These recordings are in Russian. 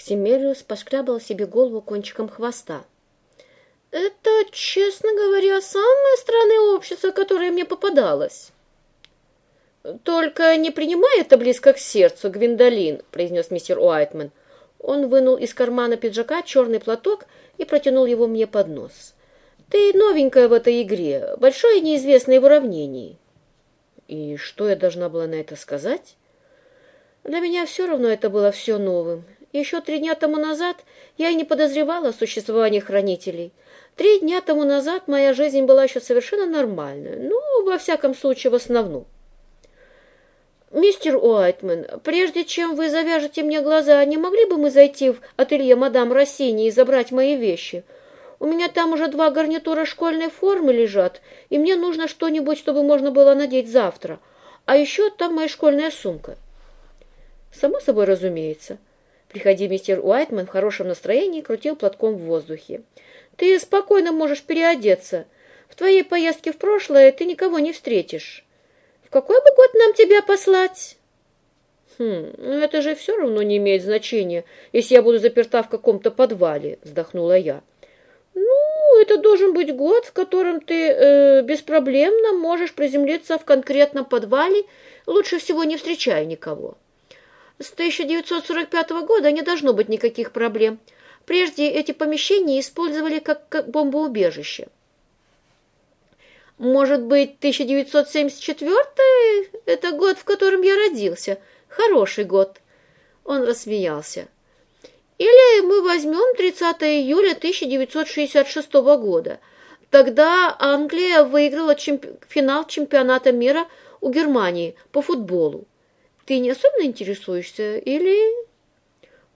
Ксимериус пошкрябал себе голову кончиком хвоста. «Это, честно говоря, самое странное общество, которое мне попадалось». «Только не принимай это близко к сердцу, Гвиндолин», — произнес мистер Уайтман. Он вынул из кармана пиджака черный платок и протянул его мне под нос. «Ты новенькая в этой игре, большое неизвестное в уравнении». И что я должна была на это сказать? Для меня все равно это было все новым. Еще три дня тому назад я и не подозревала о существовании хранителей. Три дня тому назад моя жизнь была еще совершенно нормальная. Ну, во всяком случае, в основном. «Мистер Уайтман, прежде чем вы завяжете мне глаза, не могли бы мы зайти в ателье мадам Россини и забрать мои вещи? У меня там уже два гарнитура школьной формы лежат, и мне нужно что-нибудь, чтобы можно было надеть завтра. А еще там моя школьная сумка». «Само собой разумеется». Приходи, мистер Уайтман в хорошем настроении крутил платком в воздухе. «Ты спокойно можешь переодеться. В твоей поездке в прошлое ты никого не встретишь». В какой бы год нам тебя послать? Хм, ну это же все равно не имеет значения, если я буду заперта в каком-то подвале, вздохнула я. Ну, это должен быть год, в котором ты э, беспроблемно можешь приземлиться в конкретном подвале, лучше всего не встречая никого. С 1945 года не должно быть никаких проблем. Прежде эти помещения использовали как, как бомбоубежище. Может быть, 1974 – это год, в котором я родился. Хороший год. Он рассмеялся. Или мы возьмем 30 июля 1966 года. Тогда Англия выиграла чемпи финал чемпионата мира у Германии по футболу. Ты не особенно интересуешься или...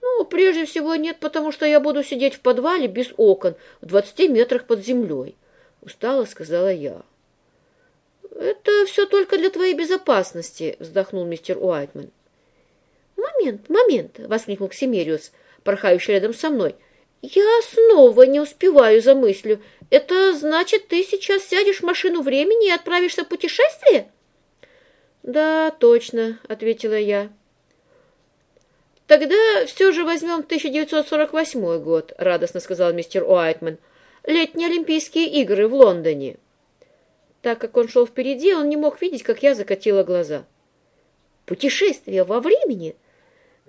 Ну, прежде всего нет, потому что я буду сидеть в подвале без окон в 20 метрах под землей. Устало сказала я. «Это все только для твоей безопасности», — вздохнул мистер Уайтман. «Момент, момент!» — воскликнул Ксимериус, порхающий рядом со мной. «Я снова не успеваю за мыслью. Это значит, ты сейчас сядешь в машину времени и отправишься в путешествие?» «Да, точно», — ответила я. «Тогда все же возьмем 1948 год», — радостно сказал мистер Уайтман. «Летние Олимпийские игры в Лондоне». Так как он шел впереди, он не мог видеть, как я закатила глаза. «Путешествие во времени?»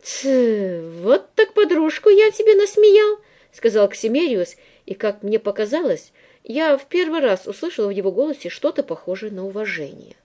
«Тсс, вот так подружку я тебе насмеял», — сказал Ксимериус, и, как мне показалось, я в первый раз услышала в его голосе что-то похожее на уважение.